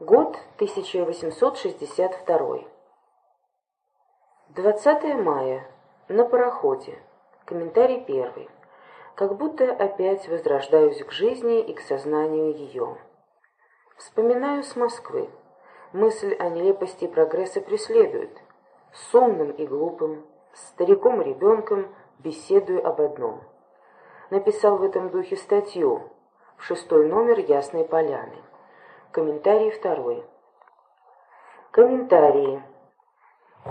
Год 1862. 20 мая. На пароходе. Комментарий первый. Как будто опять возрождаюсь к жизни и к сознанию ее. Вспоминаю с Москвы. Мысль о нелепости прогресса преследует. С умным и глупым, стариком и ребенком беседую об одном. Написал в этом духе статью в шестой номер «Ясной поляны». Комментарий второй. Комментарии.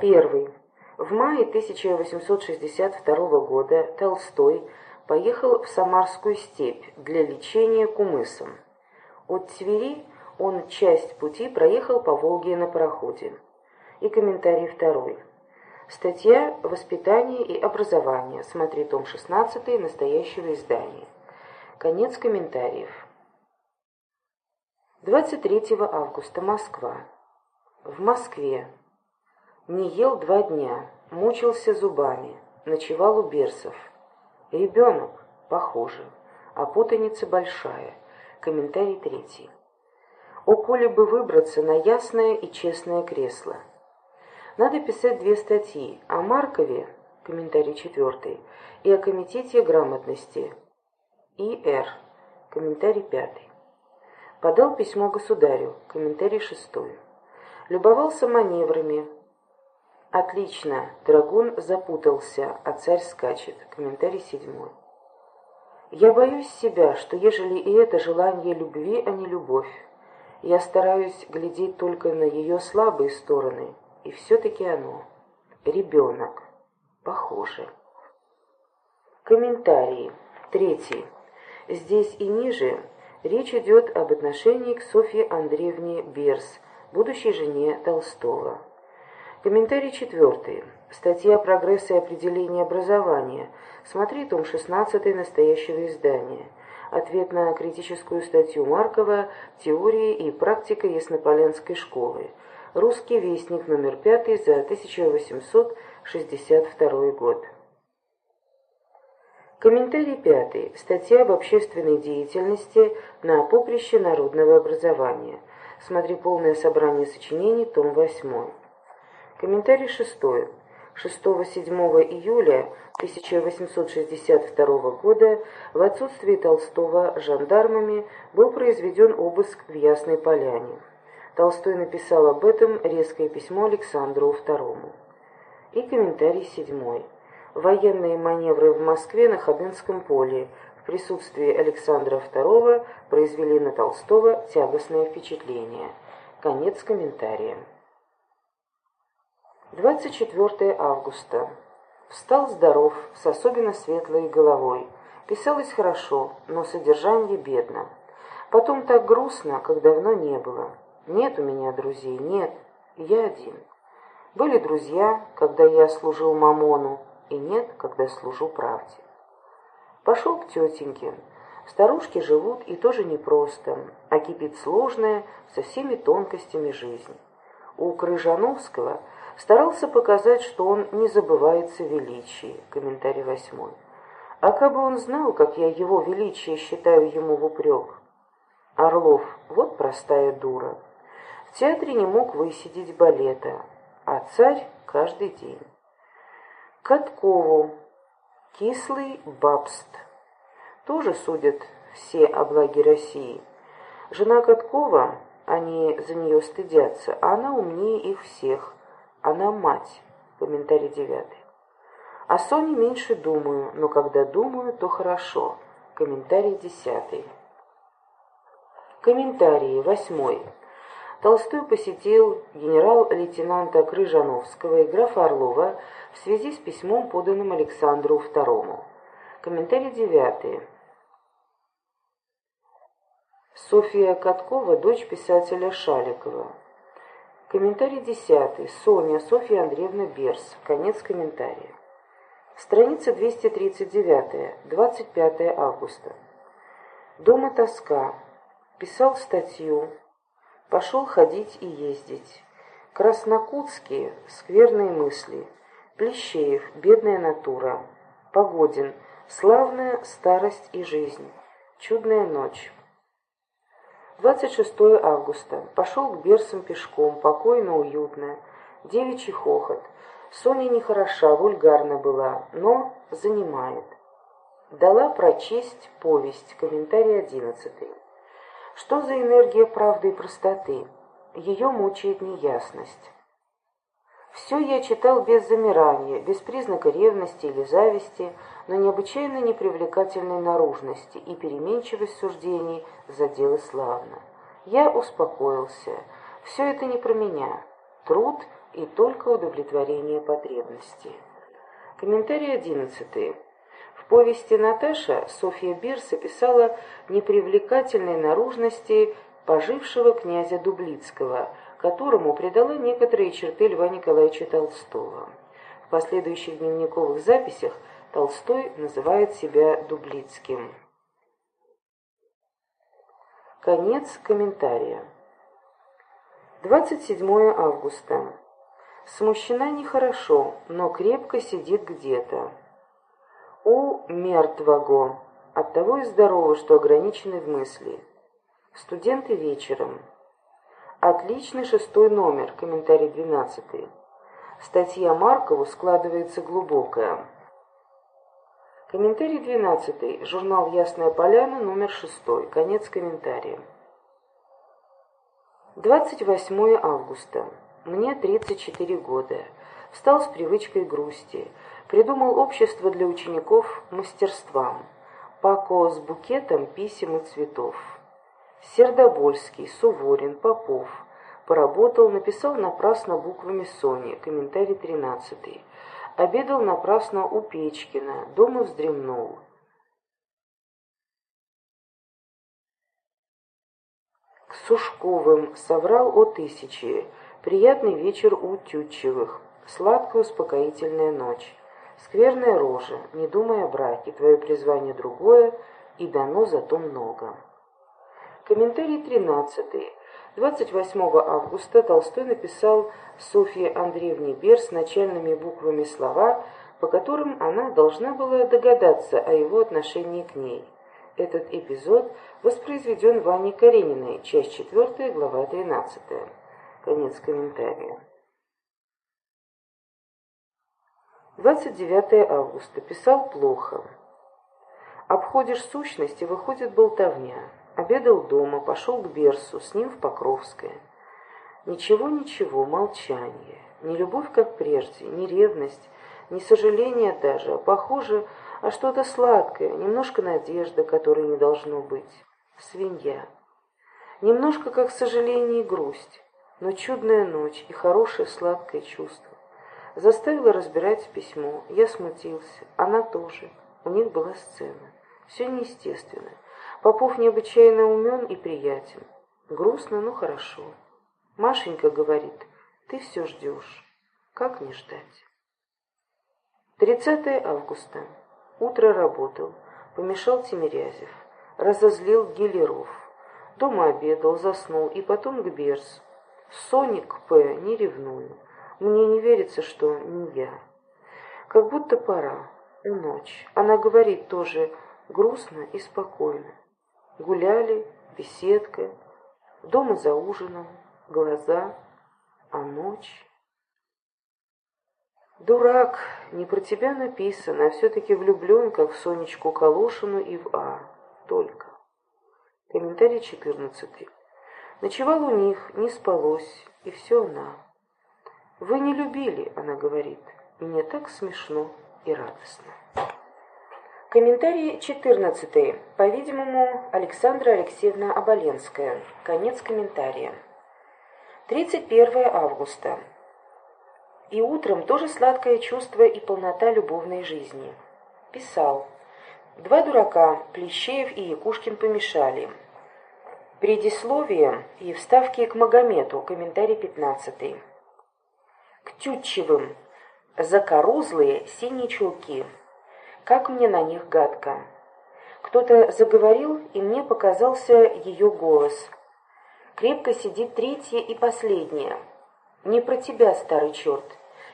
Первый. В мае 1862 года Толстой поехал в Самарскую степь для лечения кумысом. От Твери он часть пути проехал по Волге на пароходе. И комментарий второй. Статья «Воспитание и образование». Смотри том 16 настоящего издания. Конец комментариев. 23 августа. Москва. В Москве. Не ел два дня, мучился зубами, ночевал у берсов. Ребенок, похоже, а путаница большая. Комментарий третий. О, коли бы выбраться на ясное и честное кресло. Надо писать две статьи о Маркове, комментарий четвертый, и о Комитете грамотности, И.Р., комментарий пятый. Подал письмо государю. Комментарий шестой. Любовался маневрами. Отлично. Драгун запутался, а царь скачет. Комментарий седьмой. Я боюсь себя, что ежели и это желание любви, а не любовь, я стараюсь глядеть только на ее слабые стороны, и все-таки оно. Ребенок. Похоже. Комментарии. Третий. Здесь и ниже Речь идет об отношении к Софье Андреевне Берс, будущей жене Толстого. Комментарий четвертый. Статья «Прогресс и определение образования». Смотри том 16 настоящего издания. Ответ на критическую статью Маркова «Теория и практика Яснополянской школы». Русский вестник номер 5 за 1862 год. Комментарий пятый. Статья об общественной деятельности на поприще народного образования. Смотри полное собрание сочинений, том 8. Комментарий шестой. 6-7 июля 1862 года в отсутствии Толстого жандармами был произведен обыск в Ясной Поляне. Толстой написал об этом резкое письмо Александру II. И комментарий седьмой военные маневры в Москве на Ходынском поле в присутствии Александра II произвели на Толстого тягостное впечатление. Конец комментария. 24 августа. Встал здоров, с особенно светлой головой. Писалось хорошо, но содержание бедно. Потом так грустно, как давно не было. Нет у меня друзей, нет, я один. Были друзья, когда я служил Мамону, и нет, когда служу правде. Пошел к тетеньке. Старушки живут и тоже непросто, а кипит сложное со всеми тонкостями жизни. У Крыжановского старался показать, что он не забывается величии. Комментарий восьмой. А как бы он знал, как я его величие считаю ему в упрек. Орлов, вот простая дура. В театре не мог высидеть балета, а царь каждый день. Каткову. Кислый бабст. Тоже судят все о благе России. Жена Каткова, они за нее стыдятся, а она умнее их всех. Она мать. Комментарий девятый. О Соне меньше думаю, но когда думаю, то хорошо. Комментарий десятый. Комментарий восьмой. Толстой посетил генерал-лейтенанта Крыжановского и графа Орлова в связи с письмом, поданным Александру II. Комментарий девятый. Софья Каткова, дочь писателя Шаликова. Комментарий десятый. Соня, Софья Андреевна Берс. Конец комментария. Страница 239, 25 августа. Дома тоска. Писал статью Пошел ходить и ездить. Краснокутские — скверные мысли. Плещеев — бедная натура. Погодин — славная старость и жизнь. Чудная ночь. 26 августа. Пошел к Берсам пешком, покойно, уютно. Девичий хохот. Соня нехороша, вульгарна была, но занимает. Дала прочесть повесть, комментарий одиннадцатый. Что за энергия правды и простоты? Ее мучает неясность. Все я читал без замирания, без признака ревности или зависти, но необычайно непривлекательной наружности, и переменчивость суждений задела славно. Я успокоился. Все это не про меня. Труд и только удовлетворение потребностей. Комментарий одиннадцатый. Повести Наташа Софья Бирс описала непривлекательной наружности пожившего князя Дублицкого – которому придала некоторые черты Льва Николаевича Толстого. В последующих дневниковых записях Толстой называет себя Дублицким. Конец комментария. 27 августа. Смущена нехорошо, но крепко сидит где-то. У мертвого, оттого и здорово, что ограничены в мысли. Студенты вечером. Отличный шестой номер, комментарий двенадцатый. Статья Маркову складывается глубокая. Комментарий двенадцатый. Журнал «Ясная поляна», номер шестой. Конец комментария. 28 августа. Мне 34 года. Встал с привычкой грусти. Придумал общество для учеников мастерствам. Пако с букетом писем и цветов. Сердобольский, Суворин, Попов. Поработал, написал напрасно буквами Сони, комментарий 13. Обедал напрасно у Печкина, дома вздремнул. К Сушковым соврал о тысячи. Приятный вечер у Тютчевых. Сладкая успокоительная ночь. Скверная рожа, не думая о браке, твое призвание другое, и дано зато много. Комментарий 13. 28 августа Толстой написал Софье Андреевне Берс начальными буквами слова, по которым она должна была догадаться о его отношении к ней. Этот эпизод воспроизведен Ваней Карениной, часть 4, глава 13. Конец комментария. 29 августа. Писал плохо. Обходишь сущность, и выходит болтовня. Обедал дома, пошел к Берсу, с ним в Покровское. Ничего-ничего, молчание. Не любовь, как прежде, не ревность, не сожаление даже, а похоже, а что-то сладкое, немножко надежда, которой не должно быть. Свинья. Немножко как сожаление и грусть, но чудная ночь и хорошее сладкое чувство. Заставила разбирать письмо. Я смутился. Она тоже. У них была сцена. Все неестественно. Попов необычайно умен и приятен. Грустно, но хорошо. Машенька говорит, ты все ждешь. Как не ждать? 30 августа. Утро работал. Помешал Тимирязев. Разозлил Гелеров. Дома обедал, заснул и потом к Берс. Соник П. не ревную. Мне не верится, что не я. Как будто пора. У ночь. Она говорит тоже грустно и спокойно. Гуляли, беседка, дома за ужином, глаза, а ночь... Дурак, не про тебя написано, а все-таки влюблен, как в Сонечку Калошину и в А. Только. Комментарий четырнадцатый. Ночевал у них, не спалось, и все она. Вы не любили, она говорит. Мне так смешно и радостно. Комментарий 14. По-видимому, Александра Алексеевна Оболенская. Конец комментария. 31 августа. И утром тоже сладкое чувство и полнота любовной жизни. Писал. Два дурака, Плещеев и Якушкин, помешали. Предисловие и вставки к Магомету. Комментарий 15. К Тютчевым. Закорузлые синие чулки. Как мне на них гадко. Кто-то заговорил, и мне показался ее голос. Крепко сидит третья и последняя. Не про тебя, старый черт.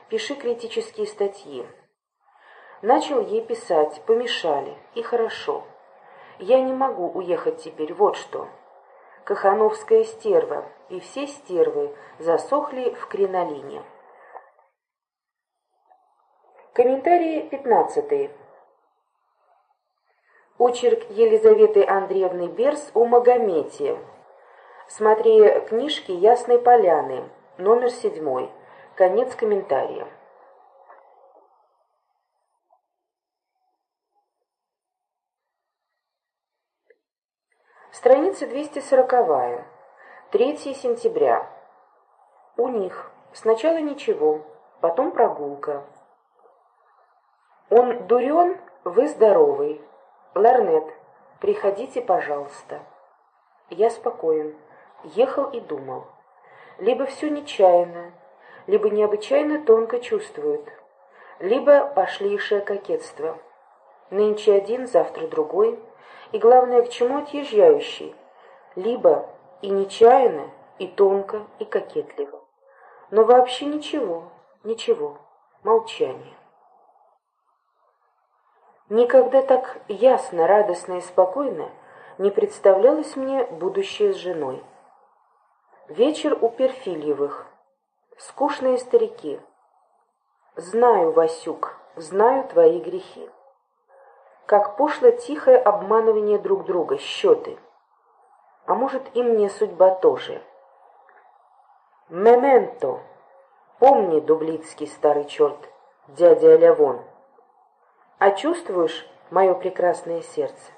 Пиши критические статьи. Начал ей писать, помешали, и хорошо. Я не могу уехать теперь, вот что. кахановская стерва, и все стервы засохли в кринолине. Комментарий 15. Очерк Елизаветы Андреевны Берс о Магомете. Смотри книжки Ясной Поляны, номер 7. Конец комментария. Страница 240. 3 сентября. У них сначала ничего, потом прогулка. Он дурен, вы здоровый. Ларнет, приходите, пожалуйста. Я спокоен. Ехал и думал. Либо все нечаянно, либо необычайно тонко чувствует, либо пошлейшее кокетство. Нынче один, завтра другой, и главное, к чему отъезжающий, либо и нечаянно, и тонко, и кокетливо. Но вообще ничего, ничего, молчание. Никогда так ясно, радостно и спокойно не представлялось мне будущее с женой. Вечер у Перфильевых. Скучные старики. Знаю, Васюк, знаю твои грехи. Как пошло тихое обманывание друг друга, счеты. А может, и мне судьба тоже. Мементо. Помни, дублицкий старый черт, дядя Лявон. А чувствуешь мое прекрасное сердце?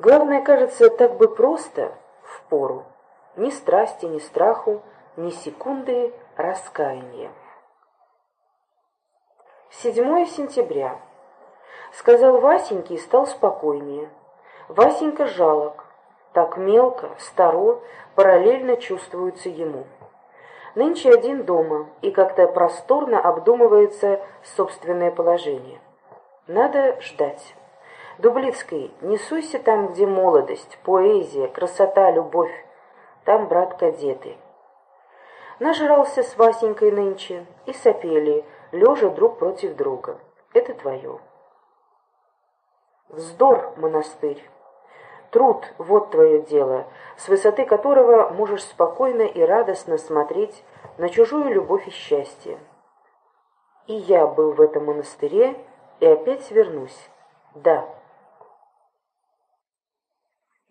Главное, кажется, так бы просто, в пору. Ни страсти, ни страху, ни секунды раскаяния. 7 сентября. Сказал Васеньке и стал спокойнее. Васенька жалок, так мелко, старо, параллельно чувствуется ему. Нынче один дома, и как-то просторно обдумывается собственное положение. Надо ждать. Дублицкий, не суйся там, где молодость, поэзия, красота, любовь. Там, брат, кадеты. Нажрался с Васенькой нынче и сопели, лежа друг против друга. Это твое. Вздор, монастырь. Труд — вот твое дело, с высоты которого можешь спокойно и радостно смотреть на чужую любовь и счастье. И я был в этом монастыре, и опять вернусь. Да.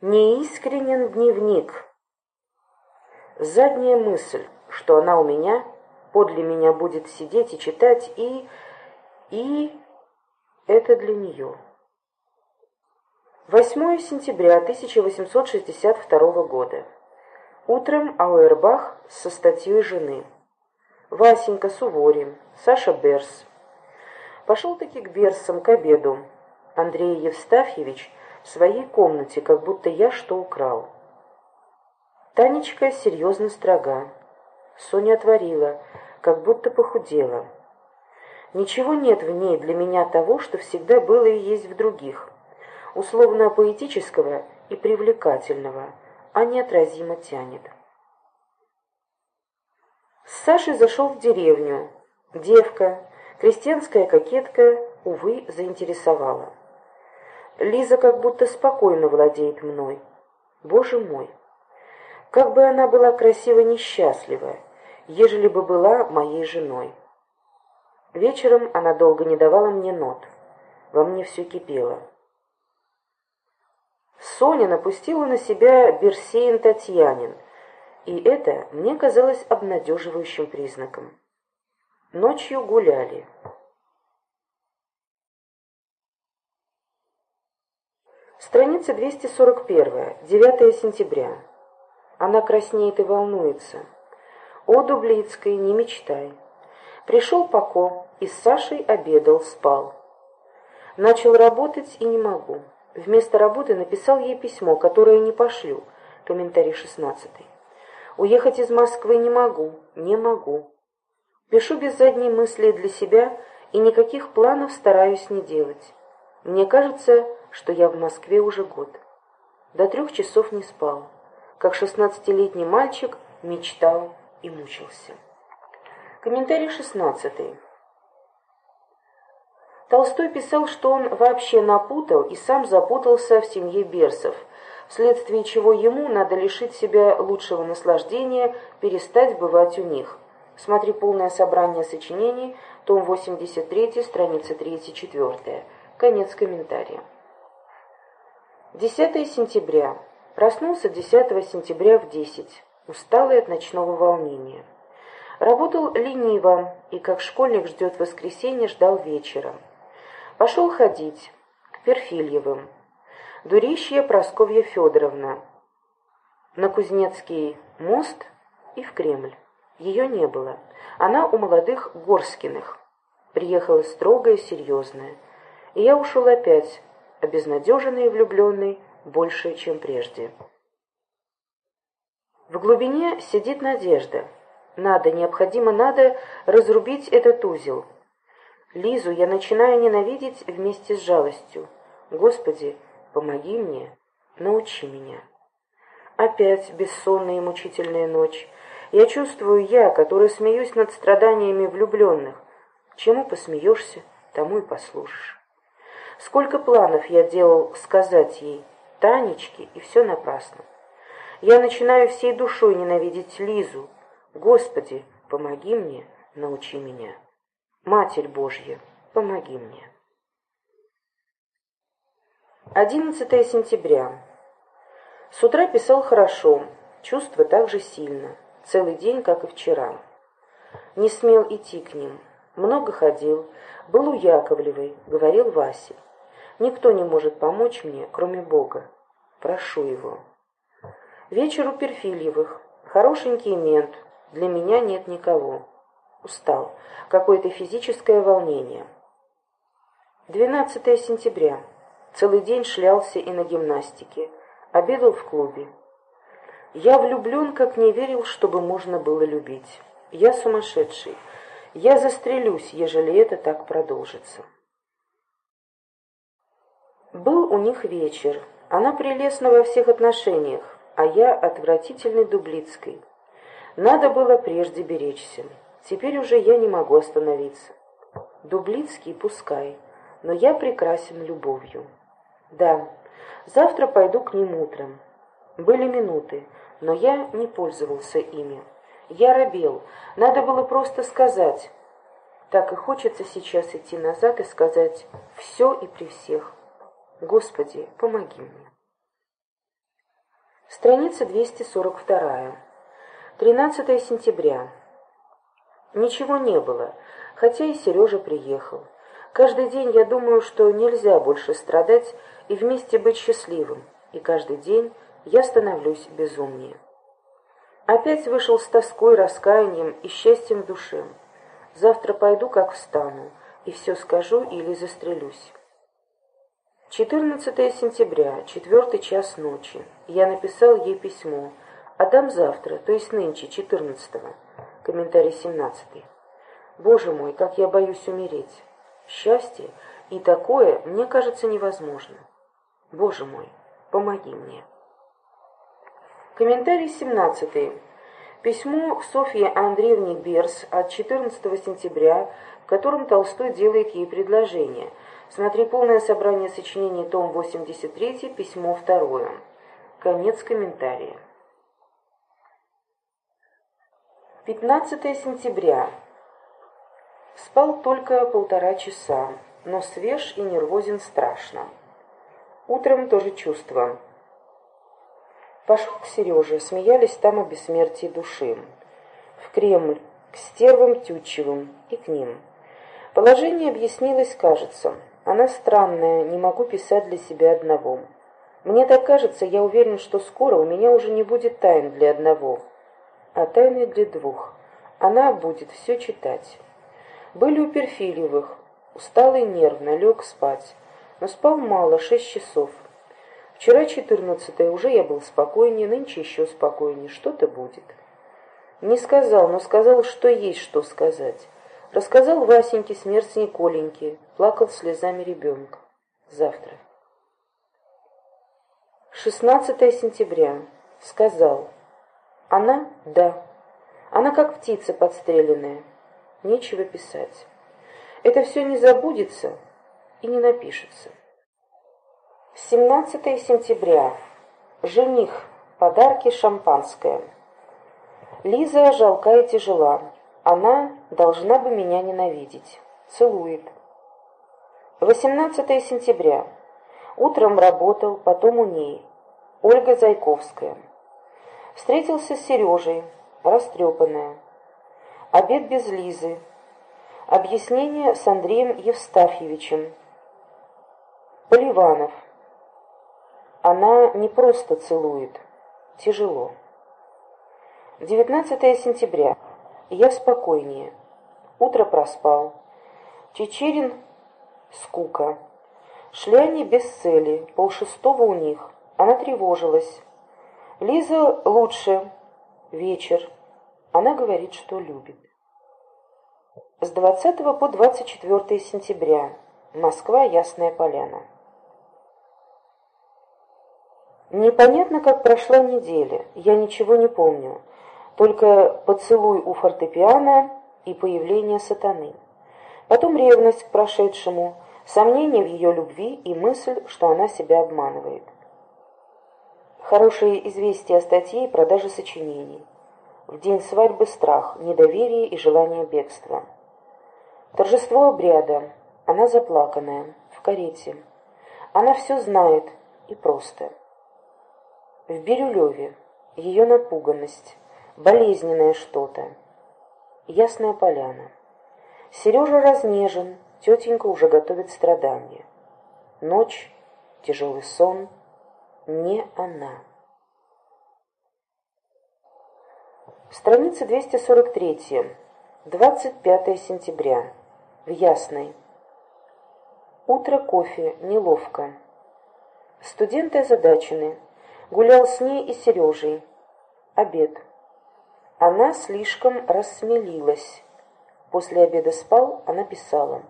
Неискренен дневник. Задняя мысль, что она у меня, подле меня будет сидеть и читать, и... и... это для нее. 8 сентября 1862 года. Утром Ауэрбах со статьей жены. Васенька Суворин, Саша Берс. Пошел-таки к Берсам к обеду. Андрей Евстафьевич в своей комнате, как будто я что украл. Танечка серьезно строга. Соня отворила, как будто похудела. Ничего нет в ней для меня того, что всегда было и есть в других условно-поэтического и привлекательного, а неотразимо тянет. С Сашей зашел в деревню. Девка, крестьянская кокетка, увы, заинтересовала. Лиза как будто спокойно владеет мной. Боже мой! Как бы она была красиво несчастлива, ежели бы была моей женой. Вечером она долго не давала мне нот. Во мне все кипело. Соня напустила на себя Берсеин Татьянин, и это мне казалось обнадеживающим признаком. Ночью гуляли. Страница 241, 9 сентября. Она краснеет и волнуется. О, Дублицкой, не мечтай. Пришел Пако, и с Сашей обедал, спал. Начал работать и не могу. Вместо работы написал ей письмо, которое не пошлю. Комментарий 16. Уехать из Москвы не могу, не могу. Пишу без задней мысли для себя и никаких планов стараюсь не делать. Мне кажется, что я в Москве уже год. До трех часов не спал. Как шестнадцатилетний мальчик мечтал и мучился. Комментарий шестнадцатый. Толстой писал, что он вообще напутал и сам запутался в семье Берсов, вследствие чего ему надо лишить себя лучшего наслаждения, перестать бывать у них. Смотри полное собрание сочинений, том 83, страница 3-4. Конец комментария. 10 сентября. Проснулся 10 сентября в 10, усталый от ночного волнения. Работал лениво и, как школьник ждет воскресенья, ждал вечера. Пошел ходить к Перфильевым. Дурищая Просковья Федоровна. На Кузнецкий мост и в Кремль. Ее не было. Она у молодых Горскиных. Приехала строгая, серьезная. И я ушел опять, обезнадеженный и влюбленный, больше, чем прежде. В глубине сидит надежда. Надо, необходимо надо разрубить этот узел. Лизу я начинаю ненавидеть вместе с жалостью. Господи, помоги мне, научи меня. Опять бессонная и мучительная ночь. Я чувствую я, который смеюсь над страданиями влюбленных. Чему посмеешься, тому и послушаешь. Сколько планов я делал сказать ей, Танечке, и все напрасно. Я начинаю всей душой ненавидеть Лизу. Господи, помоги мне, научи меня. Матерь Божья, помоги мне. 11 сентября. С утра писал хорошо, чувство так же сильно, целый день, как и вчера. Не смел идти к ним, много ходил, был у Яковлевой, говорил Васе. Никто не может помочь мне, кроме Бога. Прошу его. Вечер у Перфильевых. Хорошенький мент. Для меня нет никого. Устал. Какое-то физическое волнение. 12 сентября. Целый день шлялся и на гимнастике. Обедал в клубе. Я влюблен, как не верил, чтобы можно было любить. Я сумасшедший. Я застрелюсь, ежели это так продолжится. Был у них вечер. Она прелестна во всех отношениях, а я отвратительный Дублицкой. Надо было прежде беречься. Теперь уже я не могу остановиться. Дублицкий пускай, но я прекрасен любовью. Да, завтра пойду к ним утром. Были минуты, но я не пользовался ими. Я робел, надо было просто сказать. Так и хочется сейчас идти назад и сказать «все и при всех». Господи, помоги мне. Страница 242. 13 сентября. Ничего не было, хотя и Сережа приехал. Каждый день я думаю, что нельзя больше страдать и вместе быть счастливым, и каждый день я становлюсь безумнее. Опять вышел с тоской, раскаянием и счастьем в душе. Завтра пойду, как встану, и все скажу или застрелюсь. 14 сентября, четвертый час ночи. Я написал ей письмо. Отдам завтра, то есть нынче, 14-го. Комментарий 17. Боже мой, как я боюсь умереть. Счастье и такое мне кажется невозможно. Боже мой, помоги мне. Комментарий 17. Письмо Софье Андреевне Берс от 14 сентября, в котором Толстой делает ей предложение – Смотри полное собрание сочинений, том 83, письмо 2. Конец комментария. 15 сентября. Спал только полтора часа, но свеж и нервозен страшно. Утром тоже чувство. Пошел к Сереже, смеялись там о бессмертии души. В Кремль, к стервам Тютчевым и к ним. Положение объяснилось, кажется. Она странная, не могу писать для себя одного. Мне так кажется, я уверен, что скоро у меня уже не будет тайн для одного, а тайны для двух. Она будет все читать. Были у Перфильевых. Усталый нервно, лег спать. Но спал мало, шесть часов. Вчера четырнадцатое, уже я был спокойнее, нынче еще спокойнее. Что-то будет. Не сказал, но сказал, что есть что сказать. Рассказал Васеньке смерть Николеньки, плакал слезами ребенка. Завтра. 16 сентября. Сказал. Она? Да. Она как птица подстреленная. Нечего писать. Это все не забудется и не напишется. 17 сентября. Жених. Подарки шампанское. Лиза жалка и тяжела. Она должна бы меня ненавидеть. Целует. 18 сентября. Утром работал, потом у ней. Ольга Зайковская. Встретился с Сережей, растрепанная. Обед без Лизы. Объяснение с Андреем Евстафьевичем. Поливанов. Она не просто целует. Тяжело. 19 сентября. Я спокойнее. Утро проспал. Чечерин — скука. Шли они без цели, полшестого у них. Она тревожилась. Лиза лучше. Вечер. Она говорит, что любит. С 20 по 24 сентября. Москва, Ясная Поляна. Непонятно, как прошла неделя, я ничего не помню. Только поцелуй у фортепиано и появление сатаны. Потом ревность к прошедшему, сомнение в ее любви и мысль, что она себя обманывает. Хорошие известия о статье и продаже сочинений. В день свадьбы страх, недоверие и желание бегства. Торжество обряда. Она заплаканная, в карете. Она все знает и просто. В Бирюлеве ее напуганность, болезненное что-то. Ясная поляна. Сережа разнежен, тетенька уже готовит страдания. Ночь, тяжелый сон, не она. Страница 243. 25 сентября. В Ясной. Утро кофе, неловко. Студенты озадачены. Гулял с ней и Сережей. Обед. Она слишком рассмелилась. После обеда спал, она писала.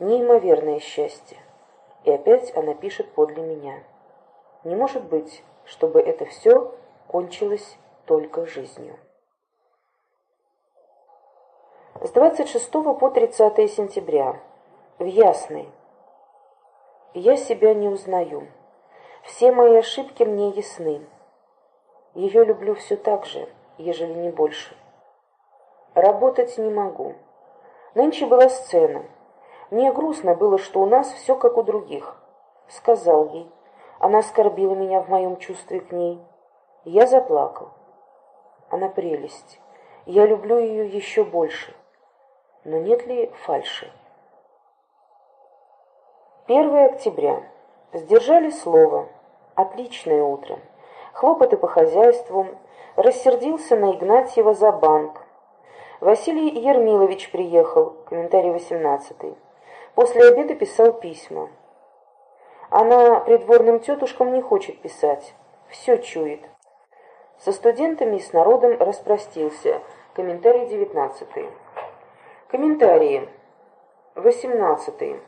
Неимоверное счастье. И опять она пишет подле меня. Не может быть, чтобы это все кончилось только жизнью. С 26 по 30 сентября. В Ясной. Я себя не узнаю. Все мои ошибки мне ясны. Ее люблю все так же, ежели не больше. Работать не могу. Нынче была сцена. Мне грустно было, что у нас все как у других. Сказал ей. Она оскорбила меня в моем чувстве к ней. Я заплакал. Она прелесть. Я люблю ее еще больше. Но нет ли фальши? 1 октября. Сдержали слово. Отличное утро. Хлопоты по хозяйству. Рассердился на Игнатьева за банк. Василий Ермилович приехал. Комментарий 18. После обеда писал письма. Она придворным тетушкам не хочет писать. Все чует. Со студентами и с народом распростился. Комментарий 19. Комментарии. 18.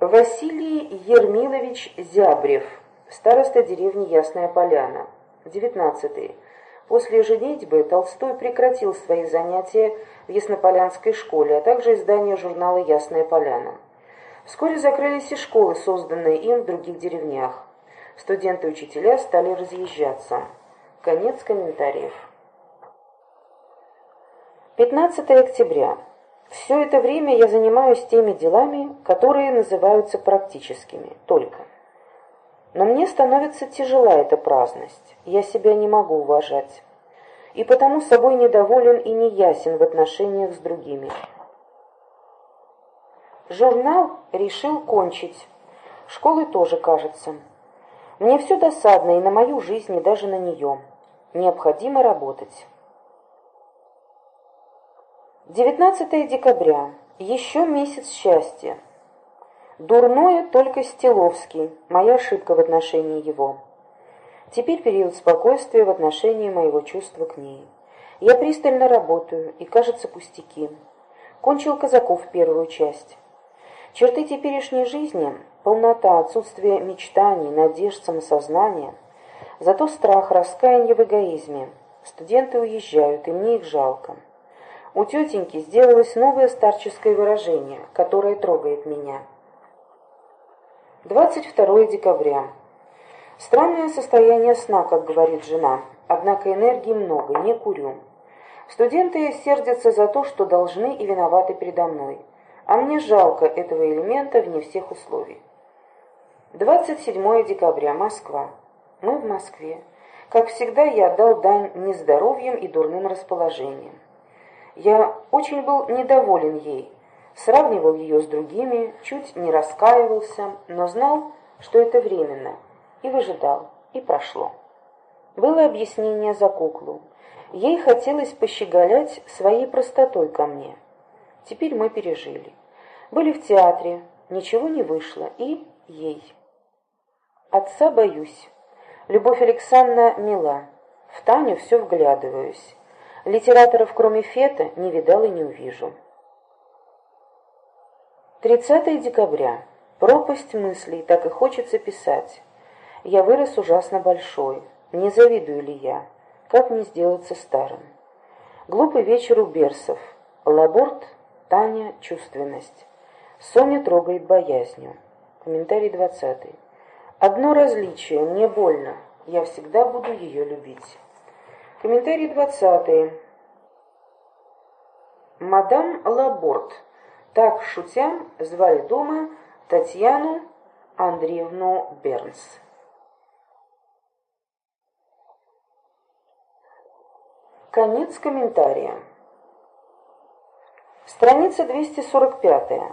Василий Ермилович Зябрев, староста деревни Ясная Поляна. 19. После женитьбы Толстой прекратил свои занятия в Яснополянской школе, а также издание журнала «Ясная Поляна». Вскоре закрылись и школы, созданные им в других деревнях. Студенты и учителя стали разъезжаться. Конец комментариев. 15 октября. Все это время я занимаюсь теми делами, которые называются практическими, только. Но мне становится тяжела эта праздность, я себя не могу уважать. И потому собой недоволен и неясен в отношениях с другими. Журнал решил кончить. Школы тоже, кажется. Мне все досадно и на мою жизнь, и даже на нее. Необходимо работать. 19 декабря. Еще месяц счастья. Дурное только Стиловский, моя ошибка в отношении его. Теперь период спокойствия в отношении моего чувства к ней. Я пристально работаю, и кажется пустяки. Кончил Казаков первую часть. Черты теперешней жизни — полнота, отсутствие мечтаний, надежд, самосознания. Зато страх, раскаяние в эгоизме. Студенты уезжают, и мне их жалко. У тетеньки сделалось новое старческое выражение, которое трогает меня. 22 декабря. Странное состояние сна, как говорит жена, однако энергии много, не курю. Студенты сердятся за то, что должны и виноваты передо мной, а мне жалко этого элемента вне всех условий. 27 декабря, Москва. Мы в Москве. Как всегда, я отдал дань нездоровьем и дурным расположением. Я очень был недоволен ей, сравнивал ее с другими, чуть не раскаивался, но знал, что это временно, и выжидал, и прошло. Было объяснение за куклу. Ей хотелось пощеголять своей простотой ко мне. Теперь мы пережили. Были в театре, ничего не вышло, и ей. Отца боюсь. Любовь Александровна мила. В Таню все вглядываюсь. Литераторов, кроме Фета, не видал и не увижу. 30 декабря. Пропасть мыслей, так и хочется писать. Я вырос ужасно большой. Не завидую ли я? Как мне сделаться старым? Глупый вечер у Берсов. Лаборт, Таня, чувственность. Соня трогает боязнью. Комментарий 20. Одно различие, мне больно. Я всегда буду ее любить. Комментарий 20. Мадам Лаборт. Так, шутя, звали дома Татьяну Андреевну Бернс. Конец комментария. Страница 245.